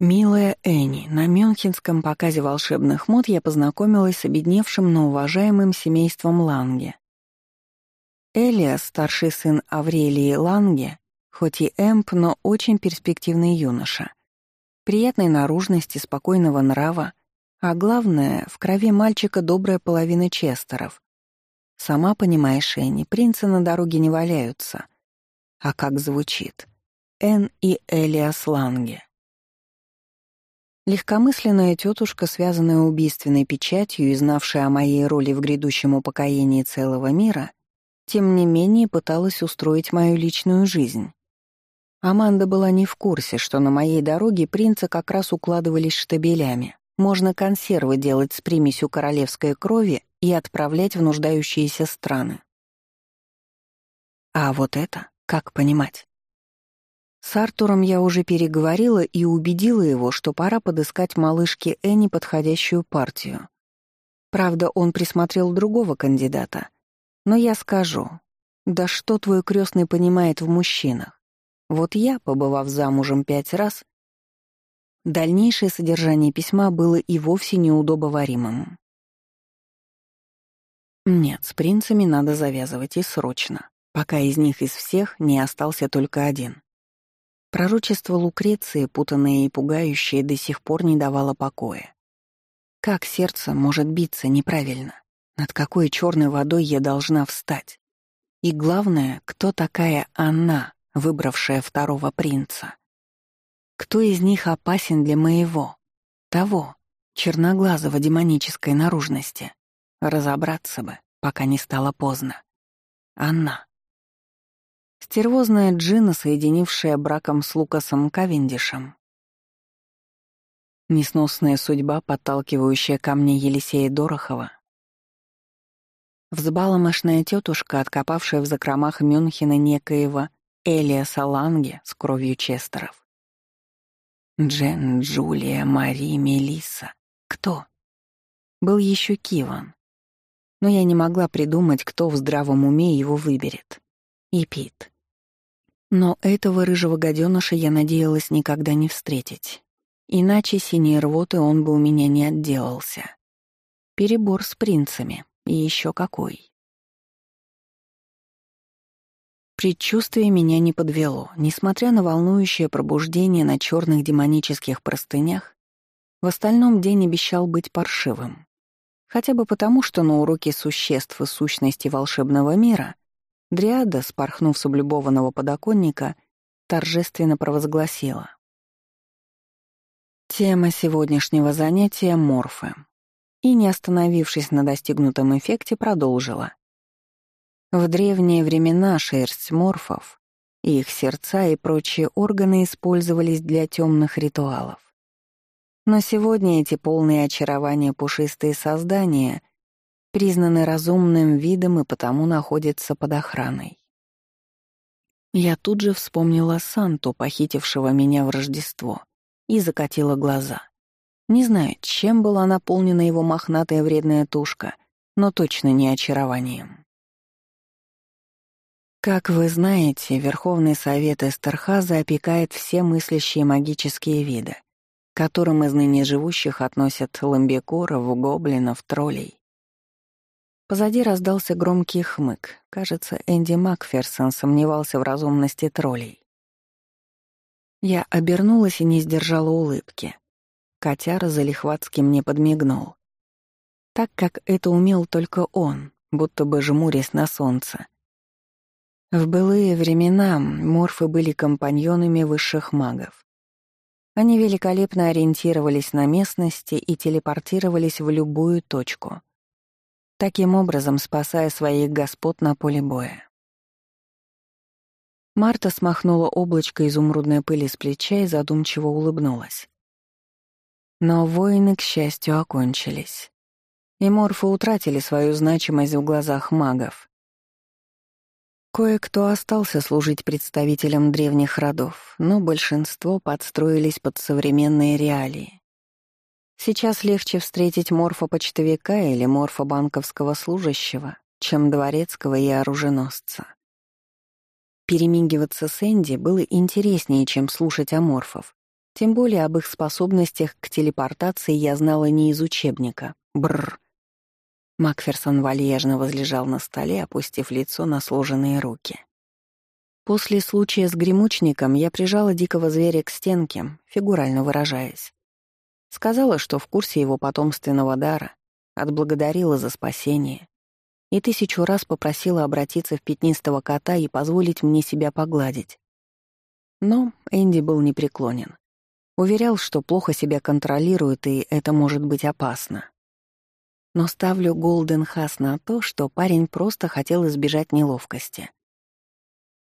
Милая Энни, на Мюнхенском показе волшебных мод я познакомилась с обедневшим, но уважаемым семейством Ланге. Элиас, старший сын Аврелии Ланге, хоть и эмп, но очень перспективный юноша. Приятной наружности, спокойного нрава, а главное, в крови мальчика добрая половина Честеров. Сама понимаешь, Энни, принцы на дороге не валяются. А как звучит? Эн и Элиас Ланге. Легкомысленная тетушка, связанная убийственной печатью и знавшая о моей роли в грядущем упокоении целого мира — тем не менее пыталась устроить мою личную жизнь. Аманда была не в курсе, что на моей дороге принцы как раз укладывались штабелями. Можно консервы делать с примесью королевской крови и отправлять в нуждающиеся страны. А вот это, как понимать? С Артуром я уже переговорила и убедила его, что пора подыскать малышке Энни подходящую партию. Правда, он присмотрел другого кандидата — но я скажу. Да что твой крестный понимает в мужчинах? Вот я, побывав замужем пять раз, дальнейшее содержание письма было и вовсе неудобоваримым. Нет, с принцами надо завязывать и срочно, пока из них из всех не остался только один. Пророчество Лукреции, путанное и пугающее, до сих пор не давало покоя. Как сердце может биться неправильно? Над какой черной водой я должна встать? И главное, кто такая она, выбравшая второго принца? Кто из них опасен для моего, того, черноглазого демонической наружности? Разобраться бы, пока не стало поздно. Она. Стервозная Джина, соединившая браком с Лукасом Кавендишем. Несносная судьба, подталкивающая ко мне Елисея Дорохова. Взбаломошная тетушка, откопавшая в закромах Мюнхена некоего Элия Саланге с кровью Честеров. Джен, Джулия, Мари, Мелисса. Кто? Был еще Киван, но я не могла придумать, кто в здравом уме его выберет. И Пит. Но этого рыжего гаденыша я надеялась никогда не встретить. Иначе синей рвоты он бы у меня не отделался. Перебор с принцами. И еще какой. Предчувствие меня не подвело. Несмотря на волнующее пробуждение на черных демонических простынях, в остальном день обещал быть паршивым. Хотя бы потому, что на уроке существ и сущности волшебного мира Дриада, спорхнув с облюбованного подоконника, торжественно провозгласила. Тема сегодняшнего занятия — морфы. И, не остановившись на достигнутом эффекте, продолжила. В древние времена шерсть морфов, их сердца и прочие органы использовались для темных ритуалов. Но сегодня эти полные очарования пушистые создания признаны разумным видом и потому находятся под охраной. Я тут же вспомнила Санту, похитившего меня в Рождество, и закатила глаза. Не знаю, чем была наполнена его мохнатая вредная тушка, но точно не очарованием. Как вы знаете, Верховный Совет Эстерхаза опекает все мыслящие магические виды — которым из ныне живущих относят ламбекоров, гоблинов, троллей. Позади раздался громкий хмык. Кажется, Энди Макферсон сомневался в разумности троллей. Я обернулась и не сдержала улыбки. Котяра залихватски мне подмигнул. Так как это умел только он, будто бы жмурясь на солнце. В былые времена морфы были компаньонами высших магов. Они великолепно ориентировались на местности и телепортировались в любую точку, таким образом спасая своих господ на поле боя. Марта смахнула облачко изумрудной пыли с плеча и задумчиво улыбнулась. Но войны, к счастью, окончились. И морфы утратили свою значимость в глазах магов. Кое-кто остался служить представителям древних родов, но большинство подстроились под современные реалии. Сейчас легче встретить морфопочтовика или морфобанковского служащего, чем дворецкого и оруженосца. Перемигиваться с Энди было интереснее, чем слушать о морфов. Тем более об их способностях к телепортации я знала не из учебника. Бррр. Макферсон вальяжно возлежал на столе, опустив лицо на сложенные руки. После случая с гремучником я прижала дикого зверя к стенке, фигурально выражаясь. Сказала, что в курсе его потомственного дара, отблагодарила за спасение и тысячу раз попросила обратиться в пятнистого кота и позволить мне себя погладить. Но Энди был непреклонен. Уверял, что плохо себя контролирует, и это может быть опасно но ставлю Голден Хас на то, что парень просто хотел избежать неловкости.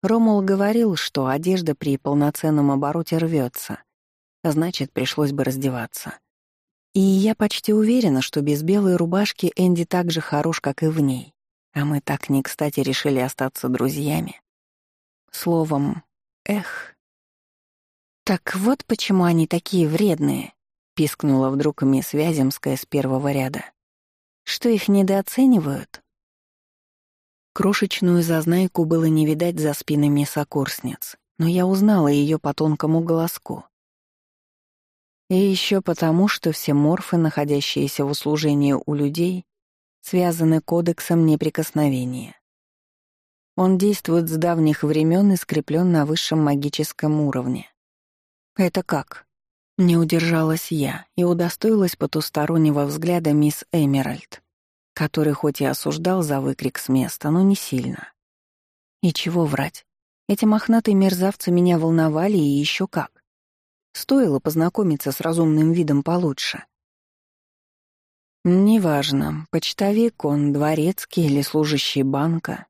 Ромул говорил, что одежда при полноценном обороте рвется, а значит, пришлось бы раздеваться. И я почти уверена, что без белой рубашки Энди так же хорош, как и в ней. А мы так не кстати решили остаться друзьями. Словом, эх. «Так вот почему они такие вредные», — пискнула вдруг мисс Вяземская с первого ряда что их недооценивают? Крошечную зазнайку было не видать за спинами сокурсниц, но я узнала ее по тонкому голоску. И еще потому, что все морфы, находящиеся в услужении у людей, связаны кодексом неприкосновения. Он действует с давних времен и скреплен на высшем магическом уровне. Это как? Не удержалась я и удостоилась потустороннего взгляда мисс Эмеральд, который хоть и осуждал за выкрик с места, но не сильно. И чего врать? Эти мохнатые мерзавцы меня волновали и еще как. Стоило познакомиться с разумным видом получше. Неважно, почтовик он, дворецкий или служащий банка,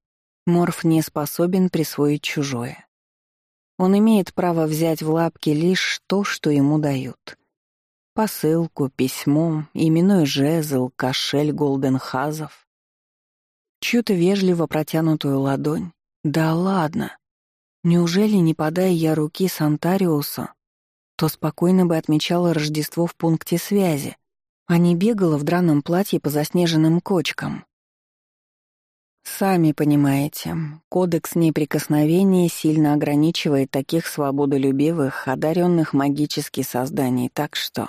Морф не способен присвоить чужое. Он имеет право взять в лапки лишь то, что ему дают. Посылку, письмо, именной жезл, кошель голденхазов. Чью-то вежливо протянутую ладонь. Да ладно. Неужели, не подая я руки Сантариусу, то спокойно бы отмечала Рождество в пункте связи, а не бегала в драном платье по заснеженным кочкам. Сами понимаете, кодекс неприкосновения сильно ограничивает таких свободолюбивых, одаренных магически созданий, так что...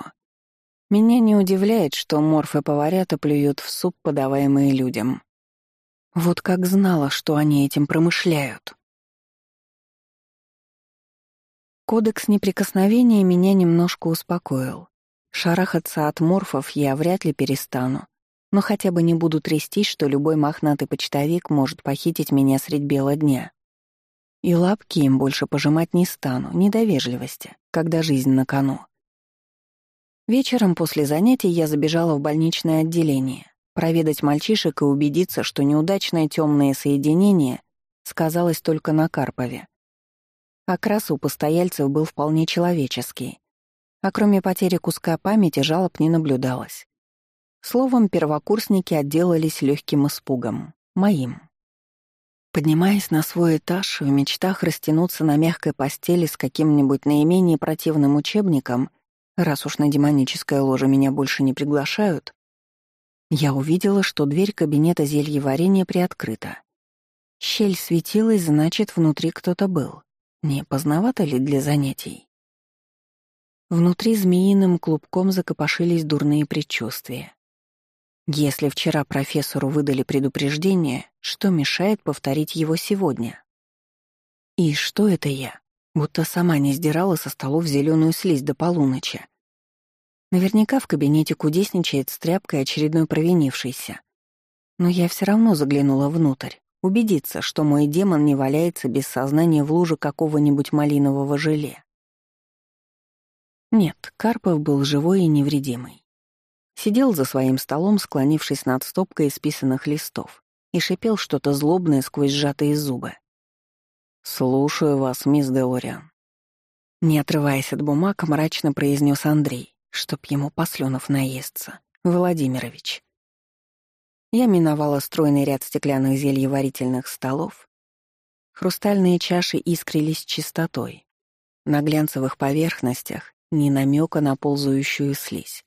Меня не удивляет, что морфы-поварята плюют в суп, подаваемый людям. Вот как знала, что они этим промышляют. Кодекс неприкосновения меня немножко успокоил. Шарахаться от морфов я вряд ли перестану, но хотя бы не буду трястись, что любой мохнатый почтовик может похитить меня средь бела дня. И лапки им больше пожимать не стану, не до вежливости, когда жизнь на кону. Вечером после занятий я забежала в больничное отделение, проведать мальчишек и убедиться, что неудачное темное соединение сказалось только на Карпове. Окрас у постояльцев был вполне человеческий, а кроме потери куска памяти жалоб не наблюдалось. Словом, первокурсники отделались легким испугом. Моим. Поднимаясь на свой этаж, в мечтах растянуться на мягкой постели с каким-нибудь наименее противным учебником, раз уж на демоническое ложе меня больше не приглашают, я увидела, что дверь кабинета зельеварения приоткрыта. Щель светилась, значит, внутри кто-то был. Не поздновато ли для занятий? Внутри змеиным клубком закопошились дурные предчувствия. Если вчера профессору выдали предупреждение, что мешает повторить его сегодня? И что это я? Будто сама не сдирала со столов зеленую слизь до полуночи. Наверняка в кабинете кудесничает с тряпкой очередной провинившийся. Но я все равно заглянула внутрь убедиться, что мой демон не валяется без сознания в луже какого-нибудь малинового желе. Нет, Карпов был живой и невредимый. Сидел за своим столом, склонившись над стопкой исписанных листов, и шипел что-то злобное сквозь сжатые зубы. «Слушаю вас, мисс Делориан». Не отрываясь от бумаг, мрачно произнес Андрей, чтоб ему посленов наесться. «Владимирович». Я миновала стройный ряд стеклянных зельеварительных столов. Хрустальные чаши искрились чистотой. На глянцевых поверхностях ни намека на ползающую слизь.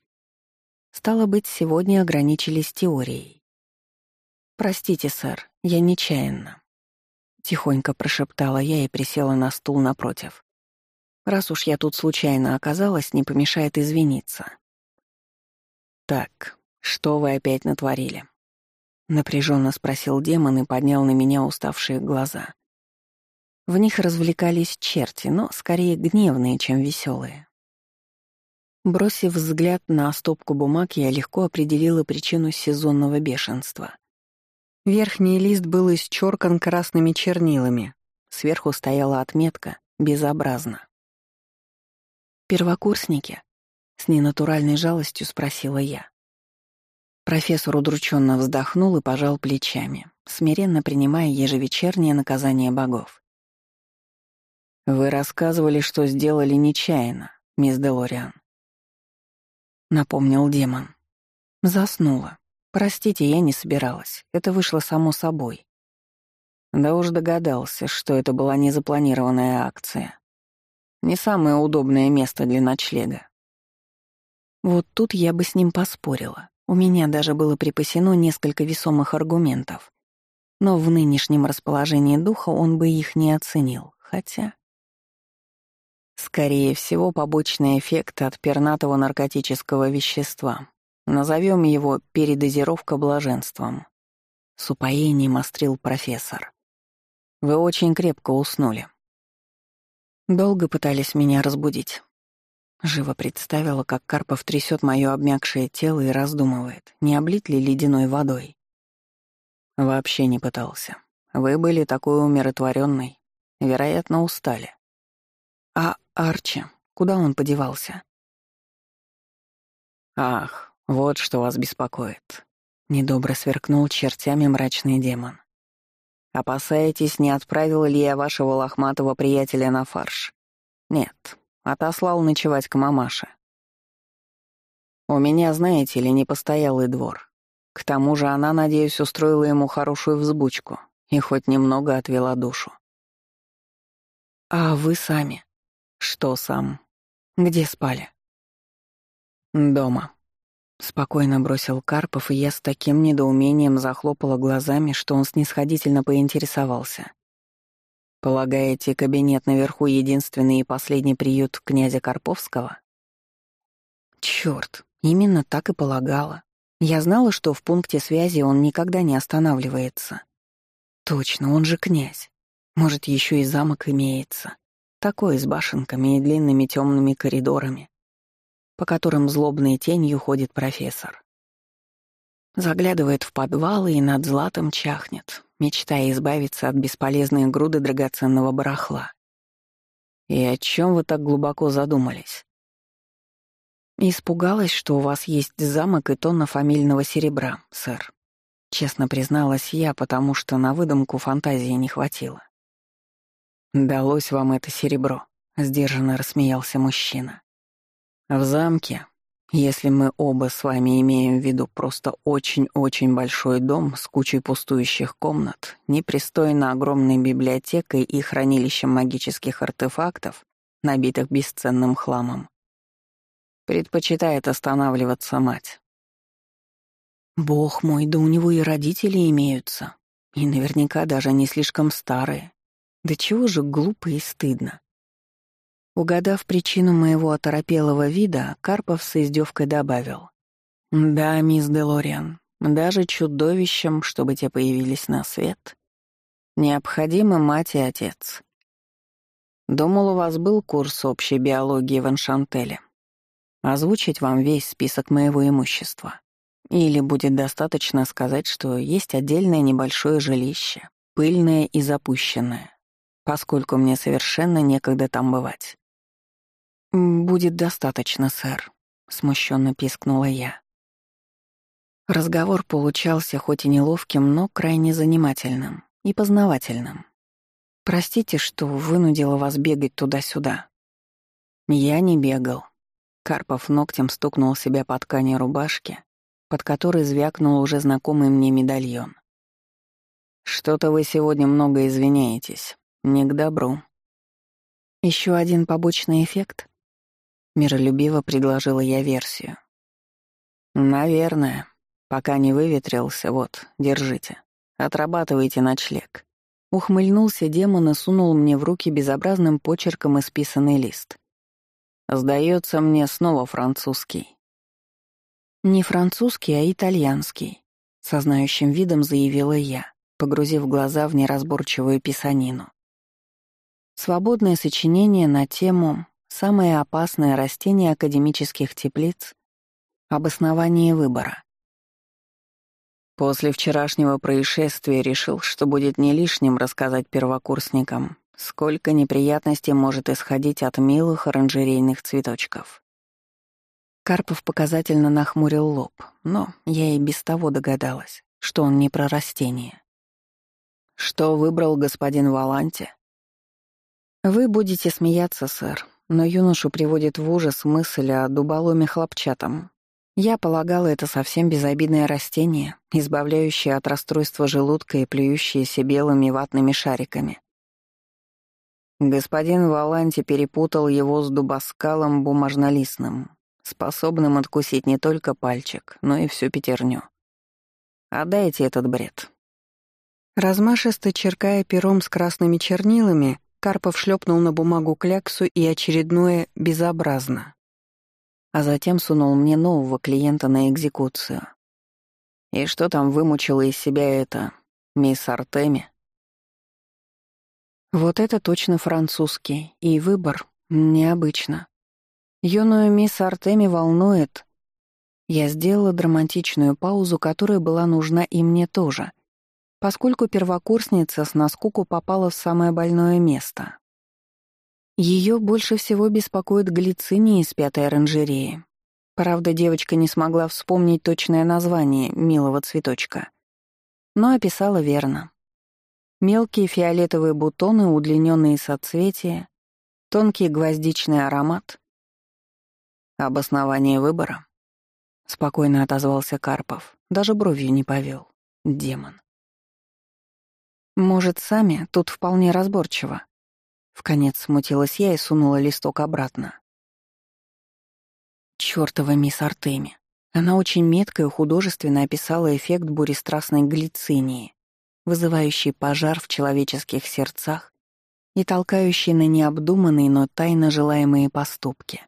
Стало быть, сегодня ограничились теорией. «Простите, сэр, я нечаянно», — тихонько прошептала я и присела на стул напротив. «Раз уж я тут случайно оказалась, не помешает извиниться». «Так, что вы опять натворили?» Напряженно спросил демон и поднял на меня уставшие глаза. В них развлекались черти, но скорее гневные, чем веселые. Бросив взгляд на стопку бумаг, я легко определила причину сезонного бешенства. Верхний лист был исчеркан красными чернилами. Сверху стояла отметка «Безобразно». «Первокурсники?» — с ненатуральной жалостью спросила я. Профессор удрученно вздохнул и пожал плечами, смиренно принимая ежевечернее наказание богов. «Вы рассказывали, что сделали нечаянно, мисс Делориан», — напомнил демон. Заснула. Простите, я не собиралась. Это вышло само собой. Да уж догадался, что это была незапланированная акция. Не самое удобное место для ночлега. Вот тут я бы с ним поспорила. У меня даже было припасено несколько весомых аргументов. но в нынешнем расположении духа он бы их не оценил, хотя... Скорее всего, побочный эффект от пернатого наркотического вещества. Назовем его передозировка блаженством. С упоением острил профессор. Вы очень крепко уснули. Долго пытались меня разбудить. Живо представила, как Карпов трясет мое обмякшее тело и раздумывает, не облить ли ледяной водой. Вообще не пытался. Вы были такой умиротворенной, вероятно, устали. А Арчи, куда он подевался? Ах, вот что вас беспокоит. Недобро сверкнул чертями мрачный демон. Опасаетесь, не отправил ли я вашего лохматого приятеля на фарш? Нет, отослал ночевать к мамаше. У меня, знаете ли, непостоялый двор. К тому же она, надеюсь, устроила ему хорошую взбучку и хоть немного отвела душу. А вы сами? Что сам? Где спали? Дома. Спокойно бросил Карпов, и я с таким недоумением захлопала глазами, что он снисходительно поинтересовался. «Полагаете, кабинет наверху — единственный и последний приют князя Карповского?» Черт, именно так и полагала. Я знала, что в пункте связи он никогда не останавливается. Точно, он же князь. Может, еще и замок имеется. Такой с башенками и длинными темными коридорами, по которым злобной тенью ходит профессор. Заглядывает в подвалы и над златом чахнет, мечтая избавиться от бесполезной груды драгоценного барахла. И о чем вы так глубоко задумались? «Испугалась, что у вас есть замок и тонна фамильного серебра, сэр», — честно призналась я, потому что на выдумку фантазии не хватило. «Далось вам это серебро», — сдержанно рассмеялся мужчина. «В замке, если мы оба с вами имеем в виду просто очень-очень большой дом с кучей пустующих комнат, непристойно огромной библиотекой и хранилищем магических артефактов, набитых бесценным хламом, Предпочитает останавливаться мать. Бог мой, да у него и родители имеются. И наверняка даже не слишком старые. Да чего же глупо и стыдно. Угадав причину моего оторопелого вида, Карпов с издевкой добавил. «Да, мисс Делориан, даже чудовищам, чтобы те появились на свет, необходимы мать и отец. Думал, у вас был курс общей биологии в Аншантеле. Озвучить вам весь список моего имущества. Или будет достаточно сказать, что есть отдельное небольшое жилище, пыльное и запущенное, поскольку мне совершенно некогда там бывать. «Будет достаточно, сэр», — смущенно пискнула я. Разговор получался хоть и неловким, но крайне занимательным и познавательным. «Простите, что вынудила вас бегать туда-сюда». «Я не бегал», Карпов ногтем стукнул себя по ткани рубашки, под которой звякнул уже знакомый мне медальон. «Что-то вы сегодня много извиняетесь. Не к добру». Еще один побочный эффект?» Миролюбиво предложила я версию. «Наверное. Пока не выветрился, вот, держите. Отрабатывайте ночлег». Ухмыльнулся демон и сунул мне в руки безобразным почерком исписанный лист. Сдается мне снова французский. Не французский, а итальянский, со знающим видом заявила я, погрузив глаза в неразборчивую писанину. Свободное сочинение на тему «Самое опасное растение академических теплиц. Обоснование выбора». После вчерашнего происшествия решил, что будет не лишним рассказать первокурсникам Сколько неприятностей может исходить от милых оранжерейных цветочков. Карпов показательно нахмурил лоб, но я и без того догадалась, что он не про растение. «Что выбрал господин Валанти?» «Вы будете смеяться, сэр, но юношу приводит в ужас мысль о дуболоме хлопчатом. Я полагала, это совсем безобидное растение, избавляющее от расстройства желудка и плюющееся белыми ватными шариками. Господин Валанти перепутал его с дубоскалом бумажнолистным, способным откусить не только пальчик, но и всю пятерню. Отдайте этот бред. Размашисто черкая пером с красными чернилами, Карпов шлепнул на бумагу кляксу и очередное «безобразно». А затем сунул мне нового клиента на экзекуцию. И что там вымучила из себя эта мисс Артеми? Вот это точно французский, и выбор необычно. Юную мисс Артеми волнует. Я сделала драматичную паузу, которая была нужна и мне тоже, поскольку первокурсница с наскуку попала в самое больное место. Ее больше всего беспокоит глициния из пятой оранжереи. Правда, девочка не смогла вспомнить точное название милого цветочка. Но описала верно. Мелкие фиолетовые бутоны, удлиненные соцветия, тонкий гвоздичный аромат. Обоснование выбора. Спокойно отозвался Карпов, даже бровью не повел. Демон. Может, сами, тут вполне разборчиво. Вконец смутилась я и сунула листок обратно. Чёртова мисс Артеми. Она очень метко и художественно описала эффект бурестрастной глицинии, вызывающий пожар в человеческих сердцах и толкающий на необдуманные, но тайно желаемые поступки.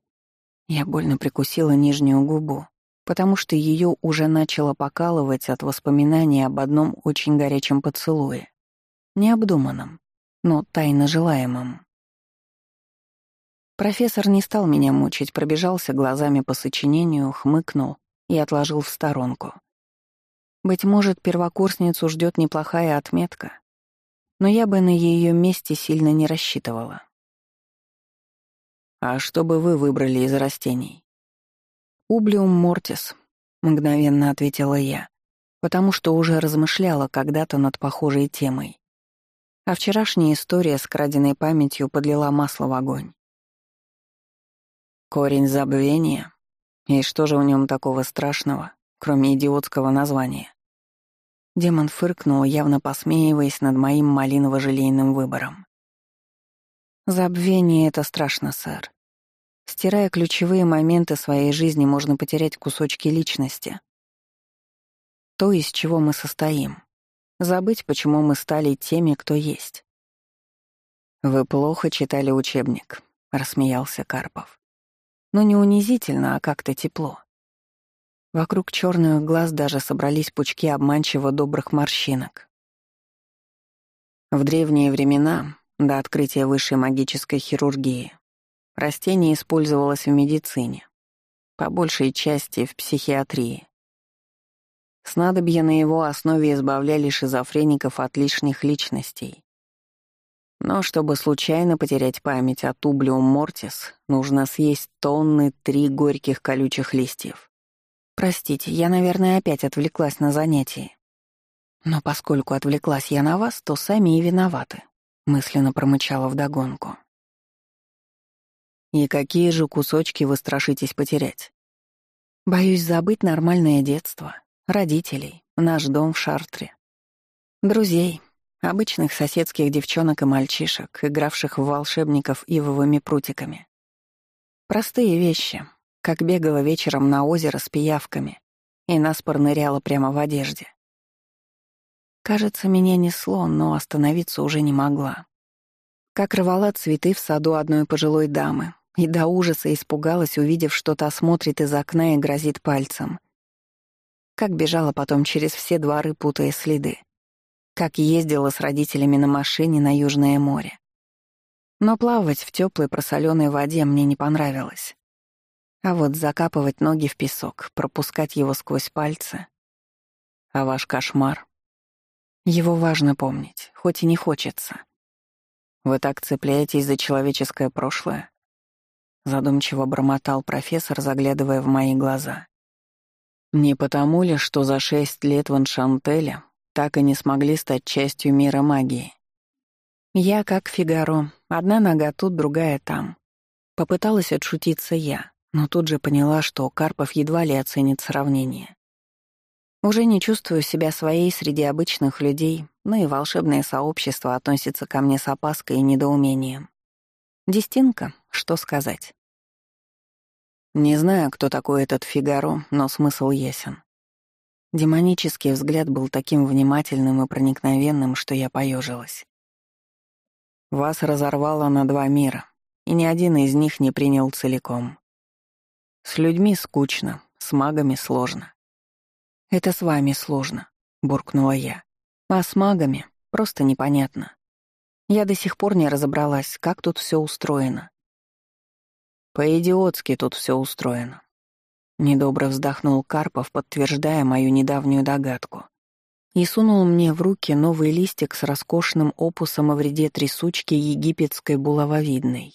Я больно прикусила нижнюю губу, потому что ее уже начало покалывать от воспоминаний об одном очень горячем поцелуе необдуманном, но тайно желаемом. Профессор не стал меня мучить, пробежался глазами по сочинению, хмыкнул и отложил в сторонку. Быть может, первокурсницу ждет неплохая отметка, но я бы на ее месте сильно не рассчитывала. «А что бы вы выбрали из растений?» «Ублиум мортис», — мгновенно ответила я, потому что уже размышляла когда-то над похожей темой. А вчерашняя история с краденной памятью подлила масло в огонь. Корень забвения? И что же в нем такого страшного, кроме идиотского названия? Демон фыркнул, явно посмеиваясь над моим малиново-желейным выбором. Забвение — это страшно, сэр. Стирая ключевые моменты своей жизни, можно потерять кусочки личности. То, из чего мы состоим. Забыть, почему мы стали теми, кто есть. «Вы плохо читали учебник», — рассмеялся Карпов. «Но не унизительно, а как-то тепло». Вокруг черных глаз даже собрались пучки обманчиво добрых морщинок. В древние времена, до открытия высшей магической хирургии, растение использовалось в медицине, по большей части в психиатрии. Снадобья на его основе избавляли шизофреников от лишних личностей. Но чтобы случайно потерять память от ублиум мортис, нужно съесть тонны три горьких колючих листьев. Простите, я, наверное, опять отвлеклась на занятии. Но поскольку отвлеклась я на вас, то сами и виноваты, мысленно промычала вдогонку. И какие же кусочки вы страшитесь потерять? Боюсь забыть нормальное детство, Родителей, наш дом в Шартре. Друзей, обычных соседских девчонок и мальчишек, игравших в волшебников ивовыми прутиками. Простые вещи, как бегала вечером на озеро с пиявками и наспор ныряла прямо в одежде. Кажется, меня несло, но остановиться уже не могла. Как рвала цветы в саду одной пожилой дамы, и до ужаса испугалась, увидев, что та смотрит из окна и грозит пальцем — как бежала потом через все дворы, путая следы. Как ездила с родителями на машине на Южное море. Но плавать в теплой просоленной воде мне не понравилось. А вот закапывать ноги в песок, пропускать его сквозь пальцы. А ваш кошмар? Его важно помнить, хоть и не хочется. Вы так цепляетесь за человеческое прошлое? Задумчиво бормотал профессор, заглядывая в мои глаза. Не потому ли, что за шесть лет в Аншантеле так и не смогли стать частью мира магии? Я как Фигаро, одна нога тут, другая там. Попыталась отшутиться я, но тут же поняла, что Карпов едва ли оценит сравнение. Уже не чувствую себя своей среди обычных людей, но и волшебное сообщество относится ко мне с опаской и недоумением. Дестинка, что сказать. Не знаю, кто такой этот Фигаро, но смысл ясен. Демонический взгляд был таким внимательным и проникновенным, что я поежилась. Вас разорвало на два мира, и ни один из них не принял целиком. С людьми скучно, с магами сложно. «Это с вами сложно», — буркнула я. «А с магами просто непонятно. Я до сих пор не разобралась, как тут все устроено». «По-идиотски тут все устроено», Недобро вздохнул Карпов, подтверждая мою недавнюю догадку. И сунул мне в руки новый листик с роскошным опусом о вреде трясучки египетской булавовидной.